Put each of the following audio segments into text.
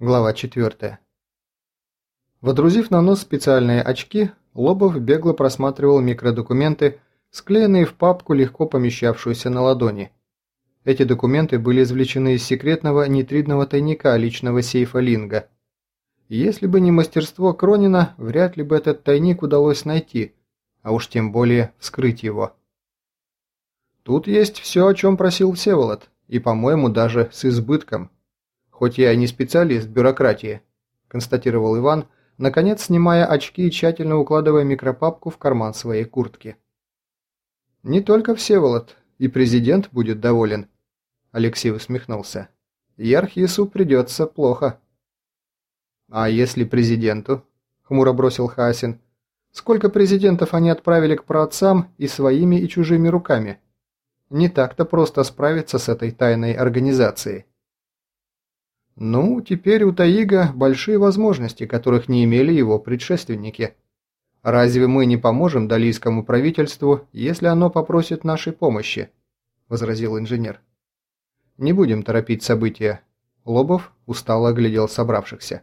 Глава 4. Водрузив на нос специальные очки, Лобов бегло просматривал микродокументы, склеенные в папку, легко помещавшуюся на ладони. Эти документы были извлечены из секретного нитридного тайника личного сейфа Линга. Если бы не мастерство Кронина, вряд ли бы этот тайник удалось найти, а уж тем более вскрыть его. Тут есть все, о чем просил Всеволод, и, по-моему, даже с избытком. Хоть я и не специалист бюрократии, констатировал Иван, наконец снимая очки и тщательно укладывая микропапку в карман своей куртки. Не только Всеволод, и президент будет доволен. Алексей усмехнулся. Ярхису придется плохо. А если президенту? Хмуро бросил Хасин. Сколько президентов они отправили к праотцам и своими, и чужими руками? Не так-то просто справиться с этой тайной организацией. Ну, теперь у Таига большие возможности, которых не имели его предшественники. Разве мы не поможем далийскому правительству, если оно попросит нашей помощи? возразил инженер. Не будем торопить события. Лобов устало оглядел собравшихся.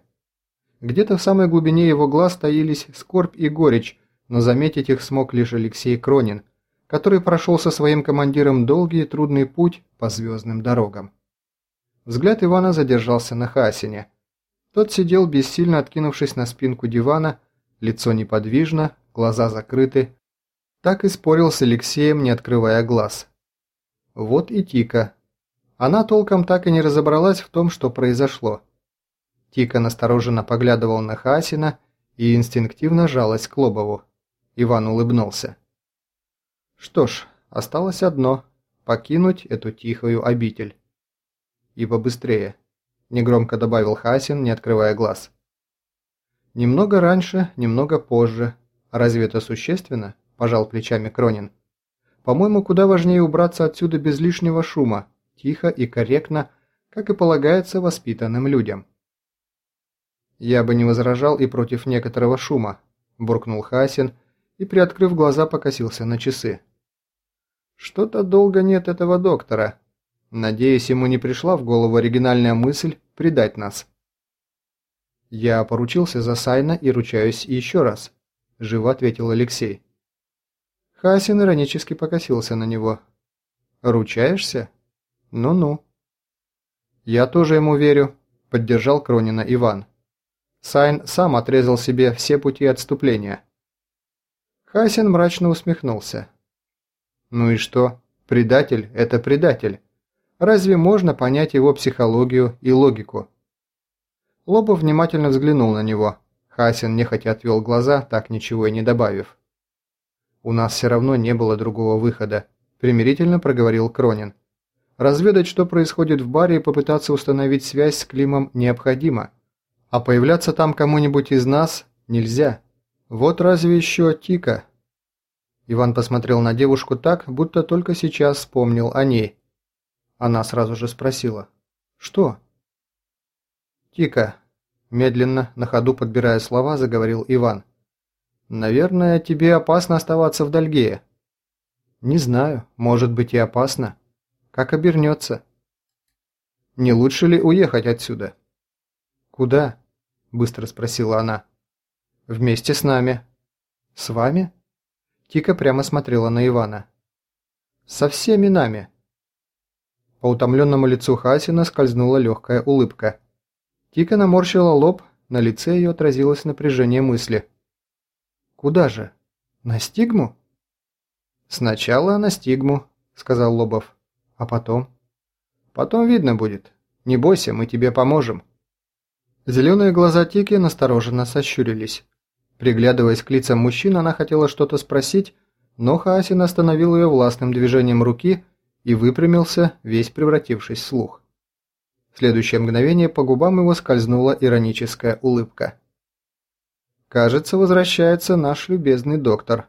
Где-то в самой глубине его глаз таились скорбь и горечь, но заметить их смог лишь Алексей Кронин, который прошел со своим командиром долгий и трудный путь по звездным дорогам. Взгляд Ивана задержался на Хасине. Тот сидел, бессильно откинувшись на спинку дивана, лицо неподвижно, глаза закрыты. Так и спорил с Алексеем, не открывая глаз. Вот и Тика. Она толком так и не разобралась в том, что произошло. Тика настороженно поглядывал на Хасина и инстинктивно жалась к Лобову. Иван улыбнулся. Что ж, осталось одно – покинуть эту тихую обитель. И побыстрее, негромко добавил Хасин, не открывая глаз. Немного раньше, немного позже. Разве это существенно? Пожал плечами Кронин. По-моему, куда важнее убраться отсюда без лишнего шума, тихо и корректно, как и полагается воспитанным людям. Я бы не возражал и против некоторого шума, буркнул Хасин и, приоткрыв глаза, покосился на часы. Что-то долго нет этого доктора. Надеюсь, ему не пришла в голову оригинальная мысль предать нас. Я поручился за Сайна и ручаюсь еще раз, живо ответил Алексей. Хасин иронически покосился на него. «Ручаешься? Ну-ну». «Я тоже ему верю», – поддержал Кронина Иван. Сайн сам отрезал себе все пути отступления. Хасин мрачно усмехнулся. Ну и что? Предатель – это предатель. Разве можно понять его психологию и логику? Лобов внимательно взглянул на него. Хасин нехотя отвел глаза, так ничего и не добавив. «У нас все равно не было другого выхода», – примирительно проговорил Кронин. «Разведать, что происходит в баре и попытаться установить связь с Климом необходимо. А появляться там кому-нибудь из нас нельзя. Вот разве еще Тика, Иван посмотрел на девушку так, будто только сейчас вспомнил о ней. Она сразу же спросила. «Что?» «Тика», – медленно, на ходу подбирая слова, заговорил Иван. «Наверное, тебе опасно оставаться в Дальгее». «Не знаю, может быть и опасно. Как обернется?» «Не лучше ли уехать отсюда?» «Куда?» – быстро спросила она. «Вместе с нами». «С вами?» Тика прямо смотрела на Ивана. «Со всеми нами!» По утомленному лицу Хасина скользнула легкая улыбка. Тика наморщила лоб, на лице ее отразилось напряжение мысли. «Куда же? На стигму?» «Сначала на стигму», — сказал Лобов. «А потом?» «Потом видно будет. Не бойся, мы тебе поможем». Зеленые глаза Тики настороженно сощурились. Приглядываясь к лицам мужчин, она хотела что-то спросить, но Хаасин остановил ее властным движением руки и выпрямился, весь превратившись в слух. В следующее мгновение по губам его скользнула ироническая улыбка. «Кажется, возвращается наш любезный доктор».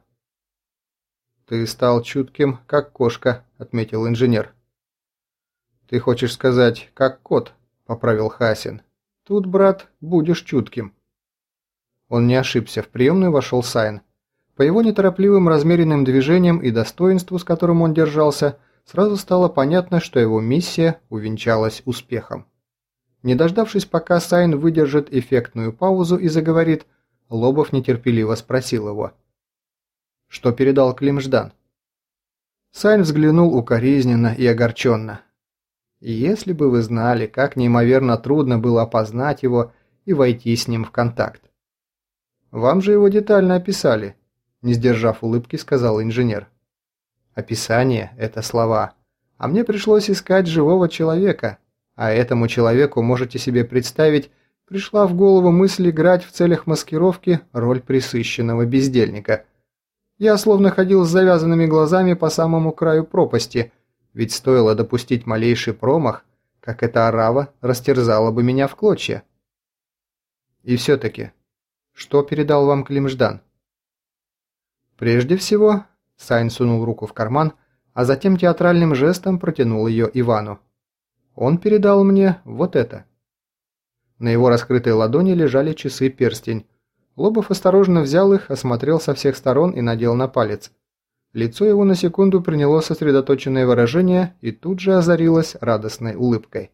«Ты стал чутким, как кошка», — отметил инженер. «Ты хочешь сказать, как кот», — поправил Хасин. «Тут, брат, будешь чутким». Он не ошибся, в приемную вошел Сайн. По его неторопливым размеренным движениям и достоинству, с которым он держался, сразу стало понятно, что его миссия увенчалась успехом. Не дождавшись, пока Сайн выдержит эффектную паузу и заговорит, Лобов нетерпеливо спросил его. «Что передал Клим Ждан?» Сайн взглянул укоризненно и огорченно. «Если бы вы знали, как неимоверно трудно было опознать его и войти с ним в контакт. Вам же его детально описали», – не сдержав улыбки, сказал инженер. «Описание – это слова, а мне пришлось искать живого человека, а этому человеку, можете себе представить, пришла в голову мысль играть в целях маскировки роль присыщенного бездельника. Я словно ходил с завязанными глазами по самому краю пропасти, ведь стоило допустить малейший промах, как эта орава растерзала бы меня в клочья. И все-таки, что передал вам Климждан? Прежде всего, Сайн сунул руку в карман, а затем театральным жестом протянул ее Ивану. Он передал мне вот это. На его раскрытой ладони лежали часы-перстень. Лобов осторожно взял их, осмотрел со всех сторон и надел на палец. Лицо его на секунду приняло сосредоточенное выражение и тут же озарилось радостной улыбкой.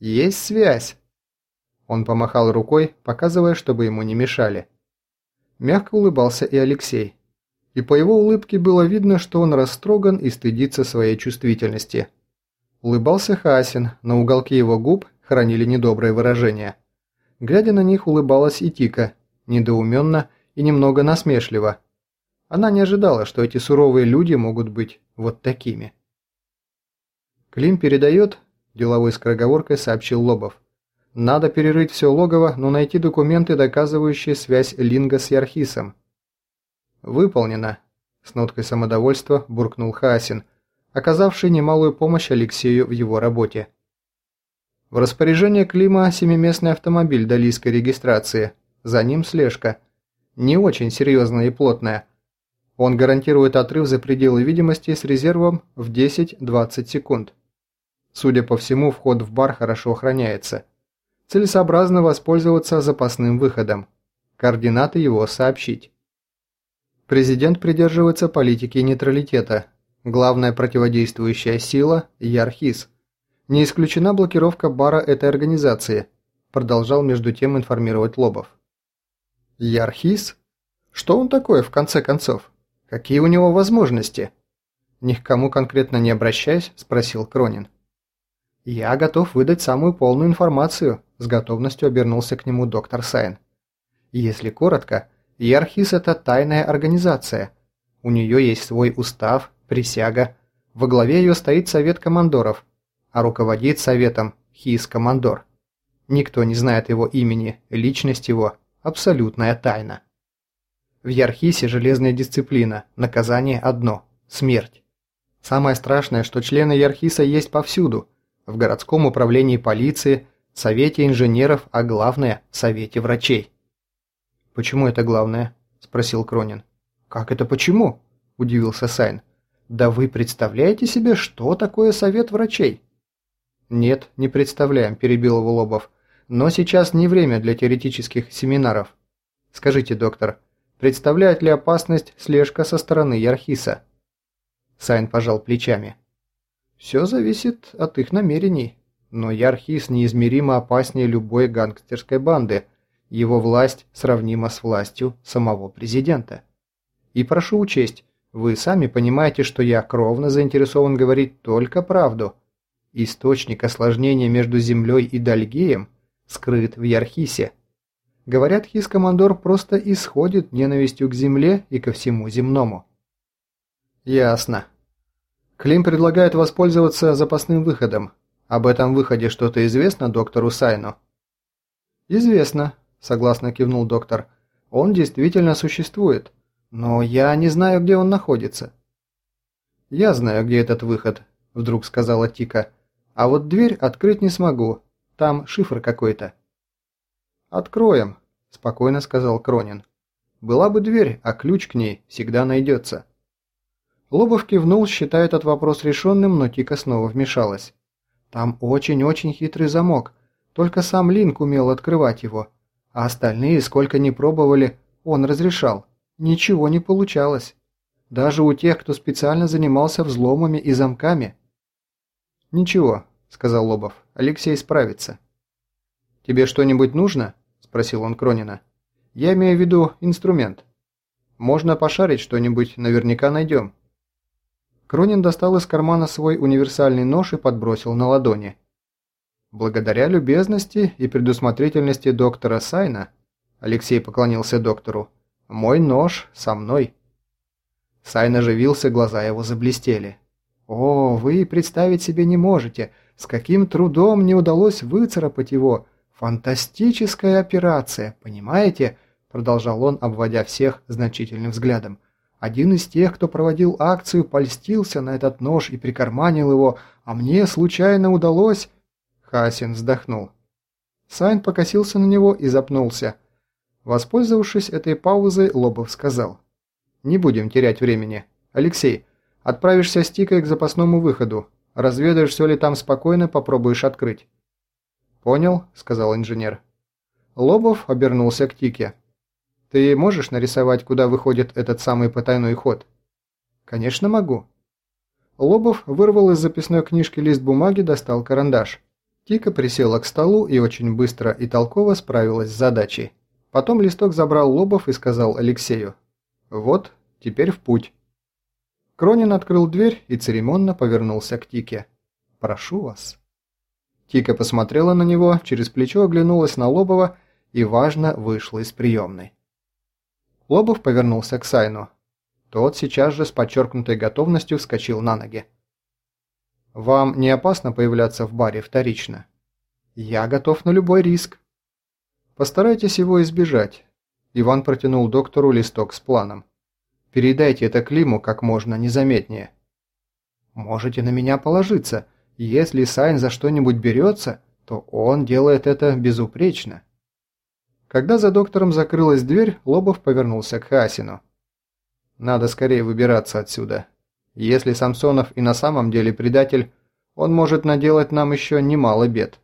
«Есть связь!» Он помахал рукой, показывая, чтобы ему не мешали. Мягко улыбался и Алексей. И по его улыбке было видно, что он растроган и стыдится своей чувствительности. Улыбался Хасин, на уголке его губ хранили недоброе выражение. Глядя на них, улыбалась и Тика, недоуменно и немного насмешливо. Она не ожидала, что эти суровые люди могут быть вот такими. «Клим передает», – деловой скороговоркой сообщил Лобов. «Надо перерыть все логово, но найти документы, доказывающие связь Линга с Ярхисом». «Выполнено», – с ноткой самодовольства буркнул Хасин, оказавший немалую помощь Алексею в его работе. В распоряжение Клима семиместный автомобиль далийской регистрации. За ним слежка. Не очень серьезная и плотная. Он гарантирует отрыв за пределы видимости с резервом в 10-20 секунд. Судя по всему, вход в бар хорошо охраняется. Целесообразно воспользоваться запасным выходом. Координаты его сообщить. Президент придерживается политики нейтралитета. Главная противодействующая сила – Ярхис – не исключена блокировка бара этой организации, продолжал между тем информировать Лобов. Ярхис? Что он такое в конце концов? Какие у него возможности? Ни к кому конкретно не обращаясь, спросил Кронин. «Я готов выдать самую полную информацию», – с готовностью обернулся к нему доктор Сайн. «Если коротко, Ярхис – это тайная организация. У нее есть свой устав, присяга. Во главе ее стоит совет командоров, а руководит советом Хис-командор. Никто не знает его имени, личность его – абсолютная тайна. В Ярхисе железная дисциплина, наказание одно – смерть. Самое страшное, что члены Ярхиса есть повсюду – в городском управлении полиции, совете инженеров, а главное – совете врачей. «Почему это главное?» – спросил Кронин. «Как это почему?» – удивился Сайн. «Да вы представляете себе, что такое совет врачей?» «Нет, не представляем», – перебил его Лобов. «Но сейчас не время для теоретических семинаров. Скажите, доктор, представляет ли опасность слежка со стороны Ярхиса?» Сайн пожал плечами. «Все зависит от их намерений. Но Ярхис неизмеримо опаснее любой гангстерской банды. Его власть сравнима с властью самого президента. И прошу учесть, вы сами понимаете, что я кровно заинтересован говорить только правду». Источник осложнения между Землей и Дальгеем скрыт в Ярхисе. Говорят, Хис-командор просто исходит ненавистью к Земле и ко всему земному. Ясно. Клим предлагает воспользоваться запасным выходом. Об этом выходе что-то известно доктору Сайну? Известно, согласно кивнул доктор. Он действительно существует, но я не знаю, где он находится. Я знаю, где этот выход, вдруг сказала Тика. А вот дверь открыть не смогу. Там шифр какой-то. «Откроем», – спокойно сказал Кронин. «Была бы дверь, а ключ к ней всегда найдется». Лобов кивнул, считая этот вопрос решенным, но Тика снова вмешалась. «Там очень-очень хитрый замок. Только сам Линк умел открывать его. А остальные, сколько ни пробовали, он разрешал. Ничего не получалось. Даже у тех, кто специально занимался взломами и замками». «Ничего», – сказал Лобов, – Алексей справится. «Тебе что-нибудь нужно?» – спросил он Кронина. «Я имею в виду инструмент. Можно пошарить что-нибудь, наверняка найдем». Кронин достал из кармана свой универсальный нож и подбросил на ладони. Благодаря любезности и предусмотрительности доктора Сайна, Алексей поклонился доктору, мой нож со мной. Сайн оживился, глаза его заблестели. «О, вы представить себе не можете, с каким трудом мне удалось выцарапать его. Фантастическая операция, понимаете?» Продолжал он, обводя всех значительным взглядом. Один из тех, кто проводил акцию, польстился на этот нож и прикарманил его, а мне случайно удалось...» Хасин вздохнул. Сайн покосился на него и запнулся. Воспользовавшись этой паузой, Лобов сказал. «Не будем терять времени. Алексей, отправишься с Тикой к запасному выходу. Разведаешь, все ли там спокойно, попробуешь открыть». «Понял», — сказал инженер. Лобов обернулся к Тике. «Ты можешь нарисовать, куда выходит этот самый потайной ход?» «Конечно могу». Лобов вырвал из записной книжки лист бумаги, достал карандаш. Тика присела к столу и очень быстро и толково справилась с задачей. Потом листок забрал Лобов и сказал Алексею. «Вот, теперь в путь». Кронин открыл дверь и церемонно повернулся к Тике. «Прошу вас». Тика посмотрела на него, через плечо оглянулась на Лобова и, важно, вышла из приемной. Лобов повернулся к Сайну. Тот сейчас же с подчеркнутой готовностью вскочил на ноги. «Вам не опасно появляться в баре вторично?» «Я готов на любой риск», Постарайтесь его избежать. Иван протянул доктору листок с планом. Передайте это Климу как можно незаметнее. Можете на меня положиться. Если Сайн за что-нибудь берется, то он делает это безупречно. Когда за доктором закрылась дверь, Лобов повернулся к Хасину. «Надо скорее выбираться отсюда. Если Самсонов и на самом деле предатель, он может наделать нам еще немало бед».